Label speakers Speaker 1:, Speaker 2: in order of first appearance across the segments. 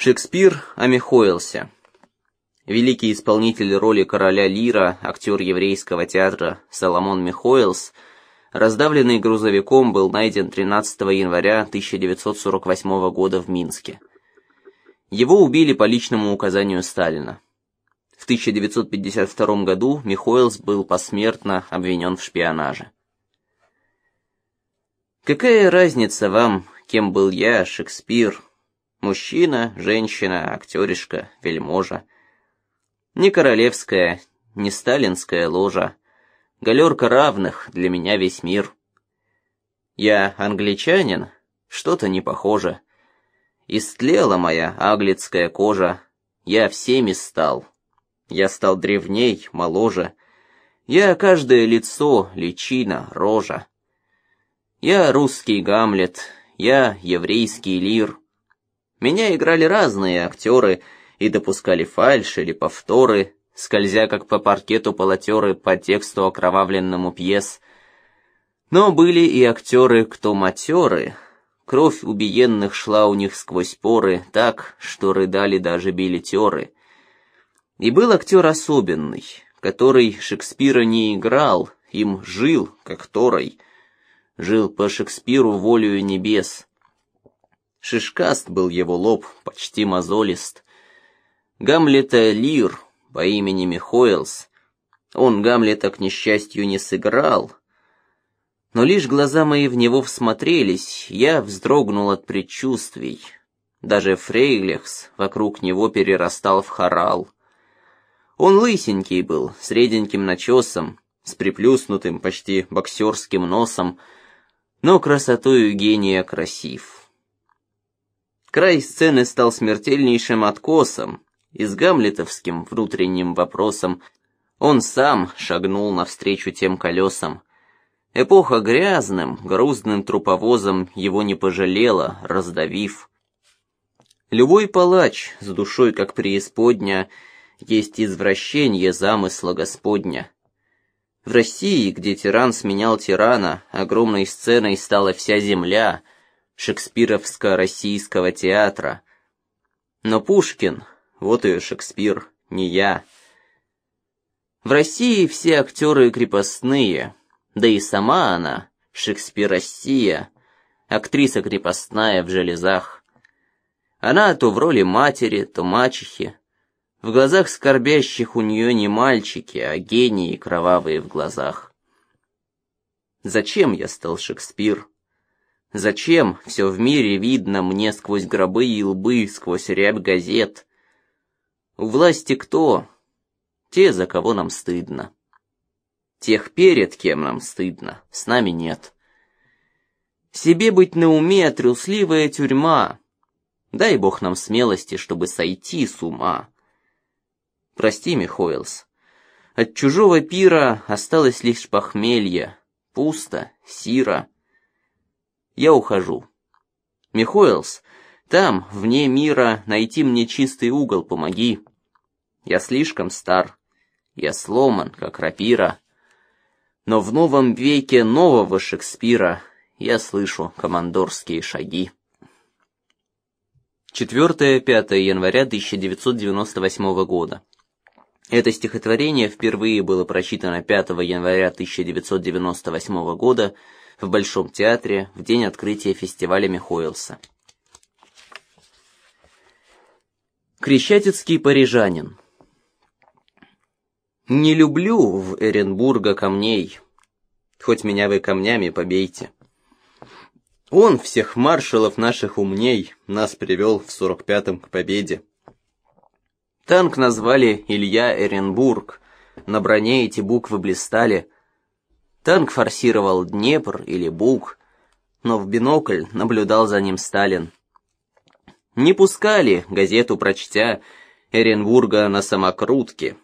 Speaker 1: Шекспир омихоился. Великий исполнитель роли короля Лира, актер еврейского театра Соломон Михоэлс, раздавленный грузовиком, был найден 13 января 1948 года в Минске. Его убили по личному указанию Сталина. В 1952 году Михоэлс был посмертно обвинен в шпионаже. Какая разница вам, кем был я, Шекспир, мужчина, женщина, актеришка, вельможа? Не королевская, не сталинская ложа, галерка равных, для меня весь мир. Я англичанин, что-то не похоже. Истлела моя аглицкая кожа, я всеми стал. Я стал древней, моложе. Я каждое лицо, личина, рожа. Я русский Гамлет, я еврейский Лир. Меня играли разные актеры и допускали фальшь или повторы, скользя как по паркету полотеры по тексту окровавленному пьес. Но были и актеры, кто матеры. Кровь убиенных шла у них сквозь поры так, что рыдали даже билетеры. И был актер особенный, который Шекспира не играл, им жил, как Торой — жил по Шекспиру волею небес. Шишкаст был его лоб, почти мозолист. Гамлета Лир по имени Михоэлс, он Гамлета, к несчастью, не сыграл, но лишь глаза мои в него всмотрелись, я вздрогнул от предчувствий. Даже Фрейлихс вокруг него перерастал в хорал. Он лысенький был, с начесом, с приплюснутым, почти боксерским носом, но красотою гения красив. Край сцены стал смертельнейшим откосом, и с гамлетовским внутренним вопросом он сам шагнул навстречу тем колесам. Эпоха грязным, грузным труповозом его не пожалела, раздавив. Любой палач с душой, как преисподня, есть извращение замысла Господня. В России, где тиран сменял тирана, огромной сценой стала вся земля шекспировско-российского театра. Но Пушкин, вот и Шекспир, не я. В России все актеры крепостные, да и сама она, Шекспир-Россия, актриса крепостная в железах. Она то в роли матери, то мачехи, в глазах скорбящих у нее не мальчики, а гении кровавые в глазах. Зачем я стал Шекспир? Зачем все в мире видно мне сквозь гробы и лбы, сквозь рябь газет? У власти кто? Те, за кого нам стыдно. Тех перед кем нам стыдно, с нами нет. Себе быть на уме трусливая тюрьма. Дай бог нам смелости, чтобы сойти с ума. Прости, Михоэлс. От чужого пира осталось лишь похмелье. Пусто, сиро. Я ухожу. Михоэлс, там, вне мира, найти мне чистый угол помоги. Я слишком стар. Я сломан, как рапира. Но в новом веке нового Шекспира я слышу командорские шаги. 4-5 января 1998 года. Это стихотворение впервые было прочитано 5 января 1998 года в Большом театре в день открытия фестиваля Михоэлса. Крещатицкий парижанин Не люблю в Эренбурга камней, хоть меня вы камнями побейте. Он всех маршалов наших умней нас привел в 45-м к победе. Танк назвали Илья Эренбург. На броне эти буквы блистали. Танк форсировал Днепр или Буг, но в бинокль наблюдал за ним Сталин. Не пускали, газету прочтя, Эренбурга на самокрутке.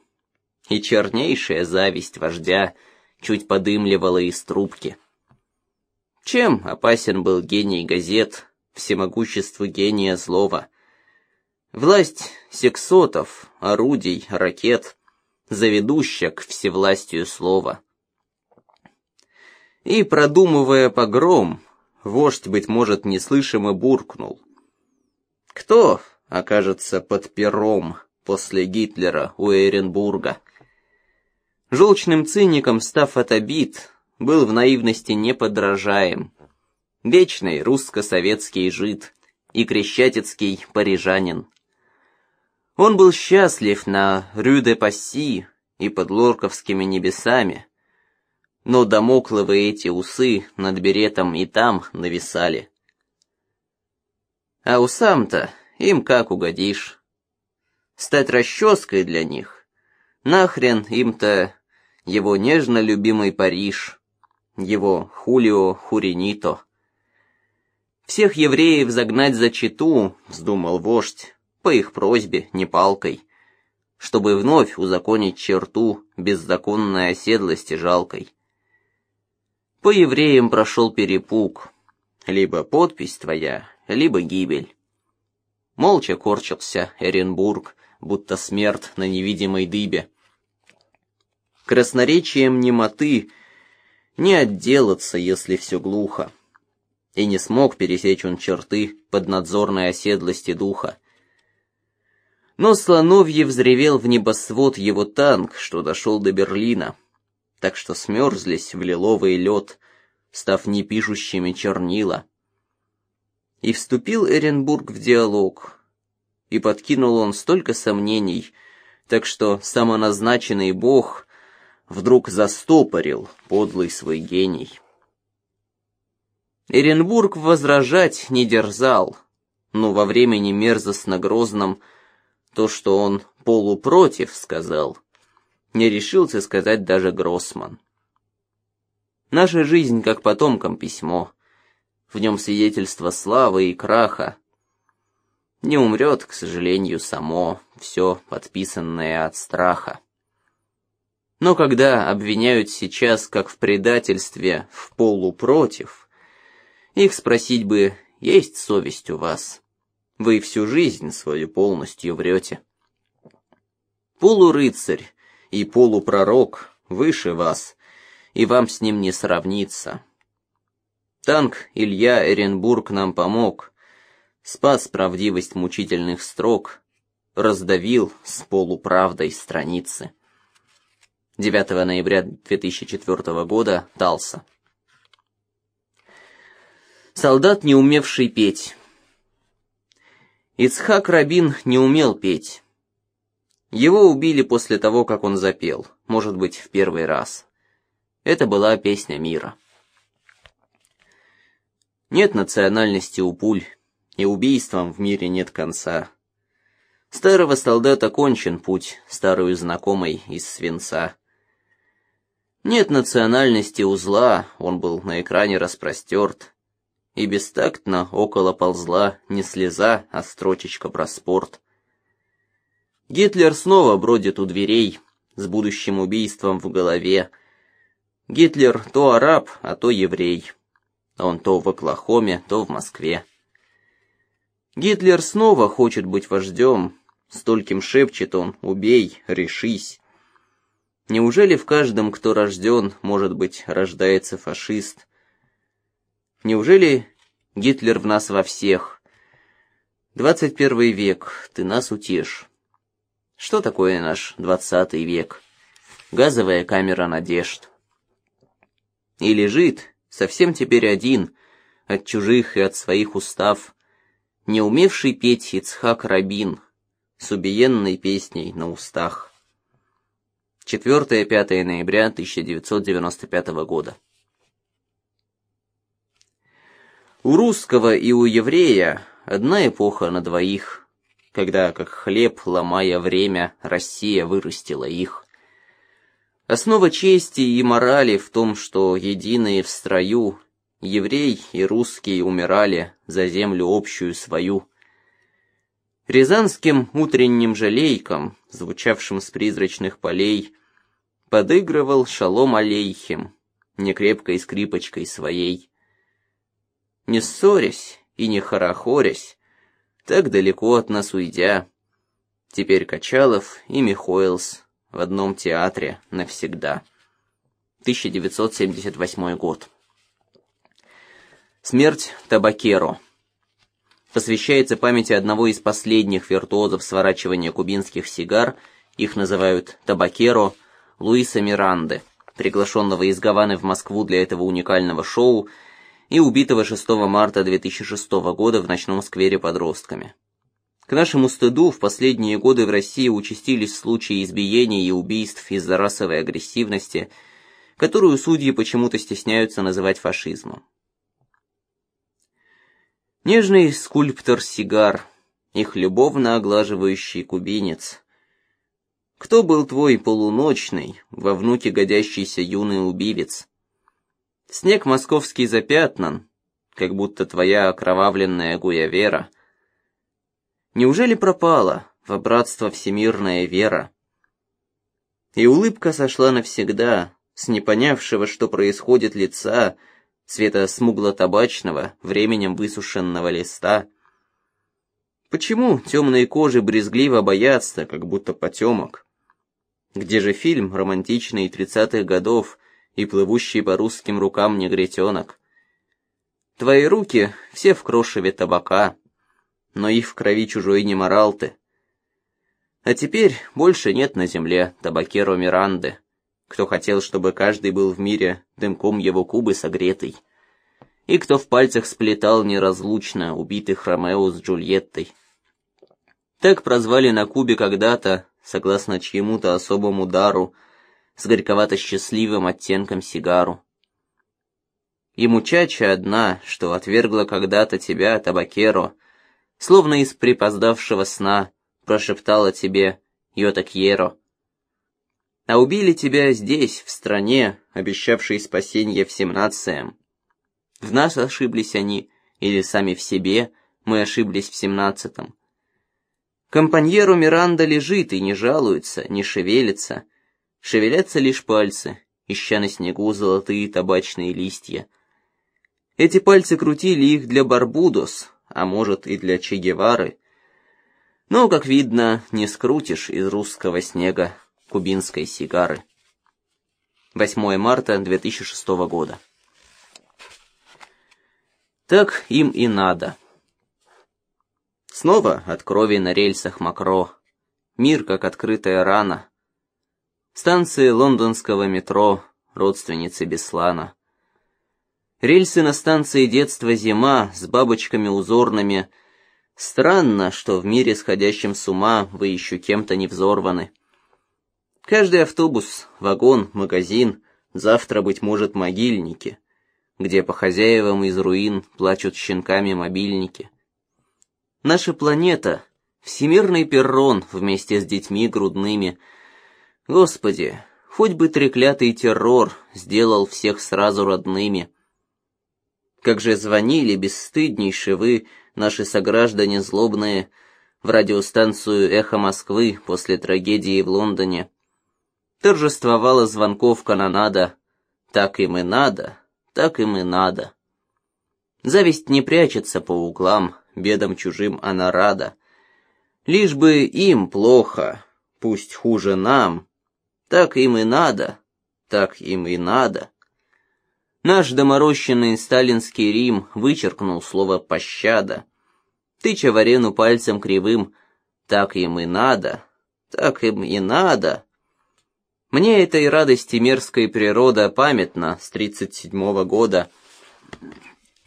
Speaker 1: И чернейшая зависть вождя чуть подымливала из трубки. Чем опасен был гений газет, всемогущество гения злого? Власть сексотов, орудий, ракет, заведущая к всевластию слова. И, продумывая погром, вождь, быть может, неслышимо буркнул. Кто окажется под пером после Гитлера у Эренбурга. Желчным циником, став от обид, был в наивности неподражаем. Вечный русско-советский жид и крещатицкий парижанин. Он был счастлив на Рю-де-Пасси и под Лорковскими небесами, но домокловые эти усы над беретом и там нависали. А усам-то им как угодишь. Стать расческой для них. Нахрен им-то его нежно любимый Париж, его Хулио Хуринито. Всех евреев загнать за читу, вздумал вождь, по их просьбе, не палкой, чтобы вновь узаконить черту беззаконной оседлости жалкой. По евреям прошел перепуг, либо подпись твоя, либо гибель. Молча корчился Эренбург, будто смерть на невидимой дыбе. Красноречием немоты не отделаться, если все глухо. И не смог пересечь он черты поднадзорной оседлости духа. Но Слоновьев взревел в небосвод его танк, что дошел до Берлина, так что смерзлись в лиловый лед, став непишущими чернила. И вступил Эренбург в диалог, и подкинул он столько сомнений, так что самоназначенный бог вдруг застопорил подлый свой гений. Эренбург возражать не дерзал, но во времени мерзостно-грозном то, что он полупротив сказал, не решился сказать даже Гроссман. Наша жизнь как потомкам письмо — в нем свидетельство славы и краха. Не умрет, к сожалению, само все подписанное от страха. Но когда обвиняют сейчас, как в предательстве, в полу против, их спросить бы, есть совесть у вас? Вы всю жизнь свою полностью врете. Полурыцарь и полупророк выше вас, и вам с ним не сравниться. Танк Илья Эренбург нам помог, спас правдивость мучительных строк, раздавил с полуправдой страницы. 9 ноября 2004 года, Талса. Солдат, не умевший петь. Ицхак Рабин не умел петь. Его убили после того, как он запел, может быть, в первый раз. Это была песня мира. Нет национальности у пуль, и убийствам в мире нет конца. Старого солдата кончен путь, старую знакомой из свинца. Нет национальности у зла, он был на экране распростерт, и бестактно около ползла не слеза, а строчечка про спорт. Гитлер снова бродит у дверей, с будущим убийством в голове. Гитлер то араб, а то еврей. Он то в Оклахоме, то в Москве. Гитлер снова хочет быть вождем. Стольким шепчет он «Убей, решись». Неужели в каждом, кто рожден, может быть, рождается фашист? Неужели Гитлер в нас во всех? Двадцать первый век, ты нас утешь. Что такое наш двадцатый век? Газовая камера надежд. И лежит, совсем теперь один, от чужих и от своих устав, не умевший петь Ицхак Рабин с убиенной песней на устах. 4-5 ноября 1995 года. У русского и у еврея одна эпоха на двоих, когда, как хлеб, ломая время, Россия вырастила их. Основа чести и морали в том, что единые в строю еврей и русский умирали за землю общую свою. Рязанским утренним жалейком, звучавшим с призрачных полей, подыгрывал шалом алейхим, некрепкой скрипочкой своей. Не ссорясь и не хорохорясь, так далеко от нас уйдя, теперь Качалов и Михоэлс в одном театре навсегда. 1978 год. Смерть Табакеро. посвящается памяти одного из последних виртуозов сворачивания кубинских сигар, их называют табакеро, Луиса Миранды, приглашенного из Гаваны в Москву для этого уникального шоу и убитого 6 марта 2006 года в ночном сквере подростками. К нашему стыду в последние годы в России участились случаи избиений и убийств из-за расовой агрессивности, которую судьи почему-то стесняются называть фашизмом. Нежный скульптор сигар, их любовно оглаживающий кубинец. Кто был твой полуночный, во внуке годящийся юный убивец? Снег московский запятнан, как будто твоя окровавленная гуявера. Неужели пропала во братство всемирная вера? И улыбка сошла навсегда с непонявшего, что происходит лица, цвета смугло-табачного, временем высушенного листа. Почему темные кожи брезгливо боятся, как будто потемок? Где же фильм романтичный тридцатых годов и плывущий по русским рукам негритенок? Твои руки все в крошеве табака, но их в крови чужой не морал ты. А теперь больше нет на земле табакеру Миранды кто хотел, чтобы каждый был в мире дымком его кубы согретый, и кто в пальцах сплетал неразлучно убитых Ромео с Джульеттой. Так прозвали на Кубе когда-то, согласно чьему-то особому дару, с горьковато-счастливым оттенком сигару. И мучача одна, что отвергла когда-то тебя, табакеро, словно из припоздавшего сна, прошептала тебе «Йота Кьеро», а убили тебя здесь, в стране, обещавшей спасение всем нациям. В нас ошиблись они, или сами в себе, мы ошиблись в семнадцатом. Компаньеру Миранда лежит и не жалуется, не шевелится. Шевелятся лишь пальцы, ища на снегу золотые табачные листья. Эти пальцы крутили их для Барбудос, а может и для Че Гевары. Но, как видно, не скрутишь из русского снега кубинской сигары. 8 марта 2006 года. Так им и надо. Снова от крови на рельсах мокро. Мир, как открытая рана. Станции лондонского метро, родственницы Беслана. Рельсы на станции детства зима с бабочками узорными. Странно, что в мире, сходящем с ума, вы еще кем-то не взорваны. Каждый автобус, вагон, магазин, завтра, быть может, могильники, где по хозяевам из руин плачут щенками мобильники. Наша планета — всемирный перрон вместе с детьми грудными. Господи, хоть бы треклятый террор сделал всех сразу родными. Как же звонили бесстыднейшие вы, наши сограждане злобные, в радиостанцию «Эхо Москвы» после трагедии в Лондоне — торжествовала звонков канонада. Так им и надо, так им и надо. Зависть не прячется по углам, бедам чужим она рада. Лишь бы им плохо, пусть хуже нам, так им и надо, так им и надо. Наш доморощенный сталинский Рим вычеркнул слово «пощада», тыча в арену пальцем кривым, так им и надо, так им и надо. Мне этой радости мерзкой природа памятна с тридцать седьмого года.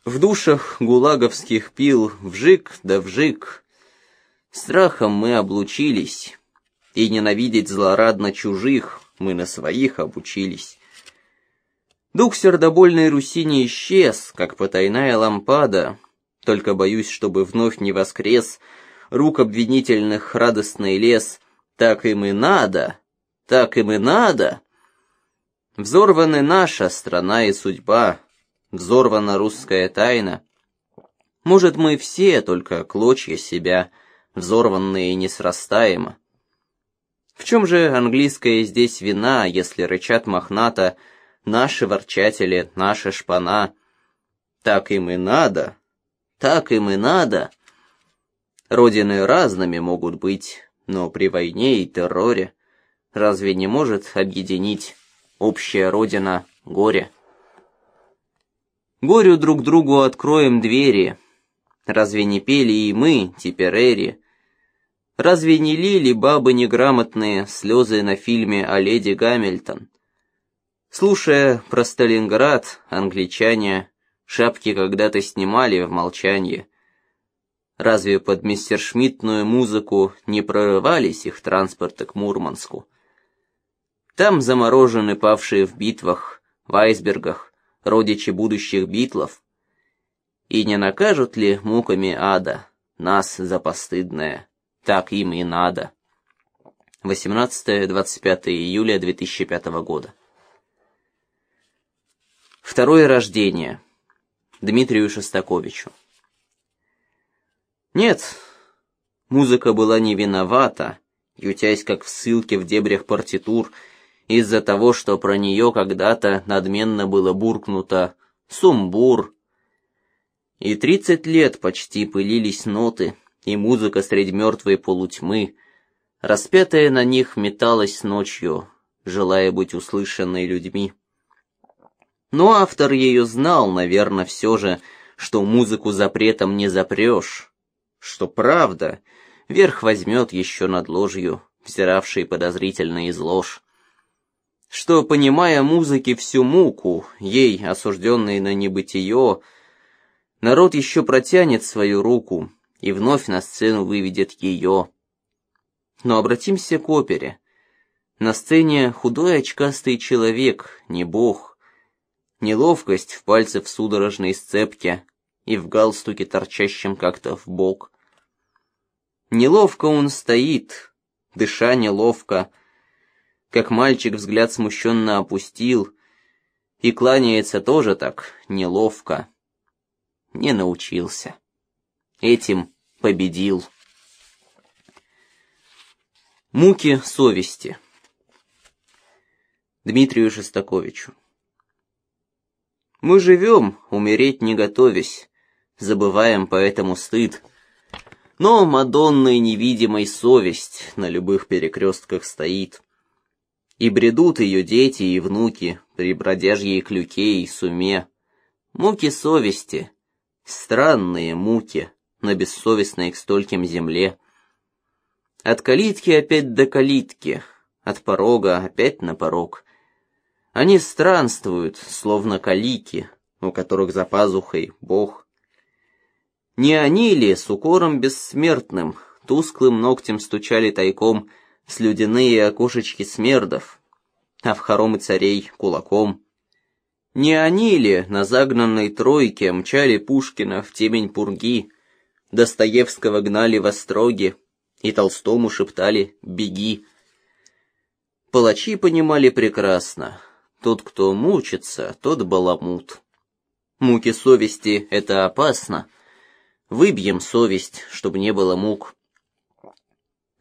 Speaker 1: В душах гулаговских пил вжик да вжик. Страхом мы облучились, и ненавидеть злорадно чужих мы на своих обучились. Дух сердобольной Руси не исчез, как потайная лампада, только боюсь, чтобы вновь не воскрес рук обвинительных радостный лес, так им и надо, так им и надо. Взорваны наша страна и судьба, взорвана русская тайна. Может, мы все только клочья себя, взорванные несрастаемо. В чем же английская здесь вина, если рычат мохната наши ворчатели, наша шпана? Так им и надо, так им и надо. Родины разными могут быть, но при войне и терроре разве не может объединить общая родина горе? Горю друг другу откроем двери, Разве не пели и мы, Типерери? Разве не лили бабы неграмотные слезы на фильме о леди Гамильтон? Слушая про Сталинград, англичане шапки когда-то снимали в молчании. Разве под мистершмиттную музыку не прорывались их транспорты к Мурманску? Там заморожены павшие в битвах, в айсбергах, родичи будущих битлов. И не накажут ли муками ада нас за постыдное? Так им и надо. 18-25 июля 2005 года. Второе рождение. Дмитрию Шостаковичу. Нет, музыка была не виновата, ютясь как в ссылке в дебрях партитур, из-за того, что про нее когда-то надменно было буркнуто «сумбур». И тридцать лет почти пылились ноты, и музыка средь мертвой полутьмы, распятая на них металась ночью, желая быть услышанной людьми. Но автор ее знал, наверное, все же, что музыку запретом не запрешь, что правда верх возьмет еще над ложью, взиравшей подозрительно из ложь, что, понимая музыки всю муку, ей, осужденной на небытие, народ еще протянет свою руку и вновь на сцену выведет ее. Но обратимся к опере. На сцене худой очкастый человек, не бог, неловкость в пальцах судорожной сцепке и в галстуке, торчащем как-то в бок. Неловко он стоит, дыша неловко, как мальчик взгляд смущенно опустил, и кланяется тоже так неловко. Не научился. Этим победил. Муки совести. Дмитрию Шостаковичу. Мы живем, умереть не готовясь, забываем поэтому стыд. Но Мадонной невидимой совесть на любых перекрестках стоит. И бредут ее дети и внуки при бродяжьей клюке и суме. Муки совести, странные муки на бессовестной к стольким земле. От калитки опять до калитки, от порога опять на порог. Они странствуют, словно калики, у которых за пазухой Бог. Не они ли с укором бессмертным, тусклым ногтем стучали тайком с слюдяные окошечки смердов, а в хоромы царей кулаком? Не они ли на загнанной тройке мчали Пушкина в темень пурги, Достоевского гнали в остроги и Толстому шептали «беги»? Палачи понимали прекрасно, тот, кто мучится, тот баламут. Муки совести — это опасно. Выбьем совесть, чтобы не было мук.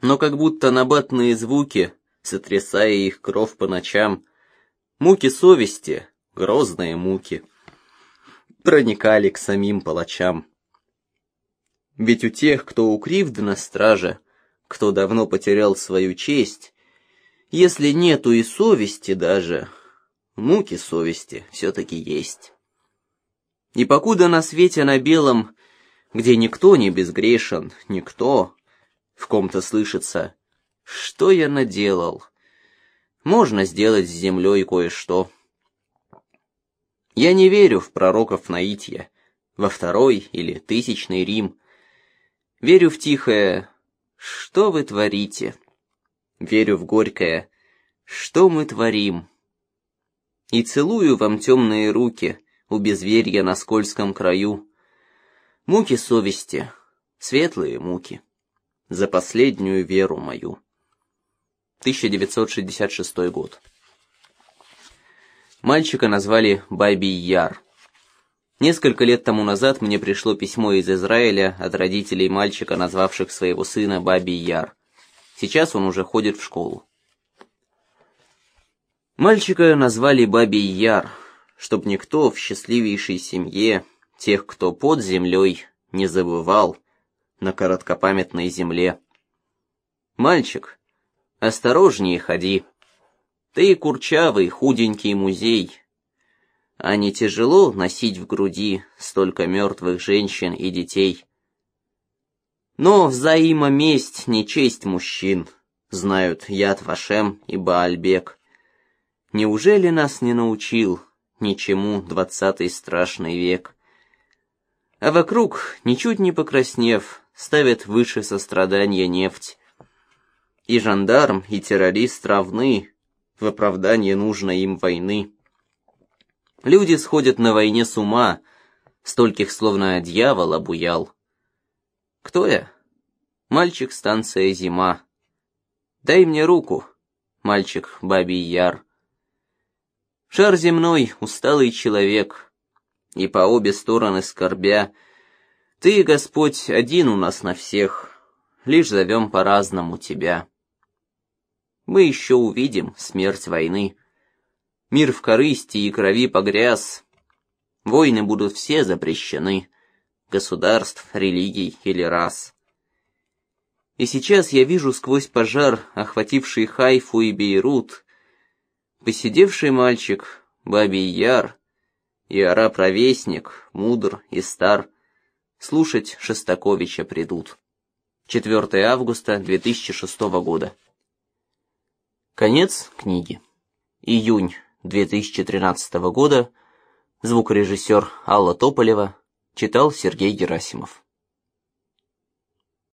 Speaker 1: Но как будто набатные звуки, сотрясая их кров по ночам, муки совести, грозные муки, проникали к самим палачам. Ведь у тех, кто укривд на страже, кто давно потерял свою честь, если нету и совести даже, муки совести все-таки есть. И покуда на свете на белом, где никто не безгрешен, никто, в ком-то слышится, что я наделал, можно сделать с землей кое-что. Я не верю в пророков наития, во второй или тысячный Рим. Верю в тихое «Что вы творите?» Верю в горькое «Что мы творим?» И целую вам темные руки у безверья на скользком краю. Муки совести, светлые муки, за последнюю веру мою. 1966 год. Мальчика назвали Баби Яр. Несколько лет тому назад мне пришло письмо из Израиля от родителей мальчика, назвавших своего сына Баби Яр. Сейчас он уже ходит в школу. Мальчика назвали Бабий Яр, чтоб никто в счастливейшей семье тех, кто под землей, не забывал на короткопамятной земле. Мальчик, осторожнее ходи. Ты курчавый, худенький музей. А не тяжело носить в груди столько мертвых женщин и детей? Но взаимоместь не честь мужчин, знают Яд Вашем и Баальбек. Неужели нас не научил ничему двадцатый страшный век? А вокруг, ничуть не покраснев, ставят выше сострадания нефть. И жандарм, и террорист равны в оправдание нужной им войны. Люди сходят на войне с ума, стольких словно дьявол обуял. Кто я? Мальчик, станция «Зима». Дай мне руку, мальчик Бабий Яр. Шар земной, усталый человек, и по обе стороны скорбя. Ты, Господь, один у нас на всех, лишь зовем по-разному тебя. Мы еще увидим смерть войны. Мир в корысти и крови погряз. Войны будут все запрещены, государств, религий или рас. И сейчас я вижу сквозь пожар, охвативший Хайфу и Бейрут, посидевший мальчик, бабий яр, и араб-ровесник, мудр и стар, слушать Шостаковича придут. 4 августа 2006 года. Конец книги. Июнь 2013 года. Звукорежиссер Алла Тополева читал Сергей Герасимов.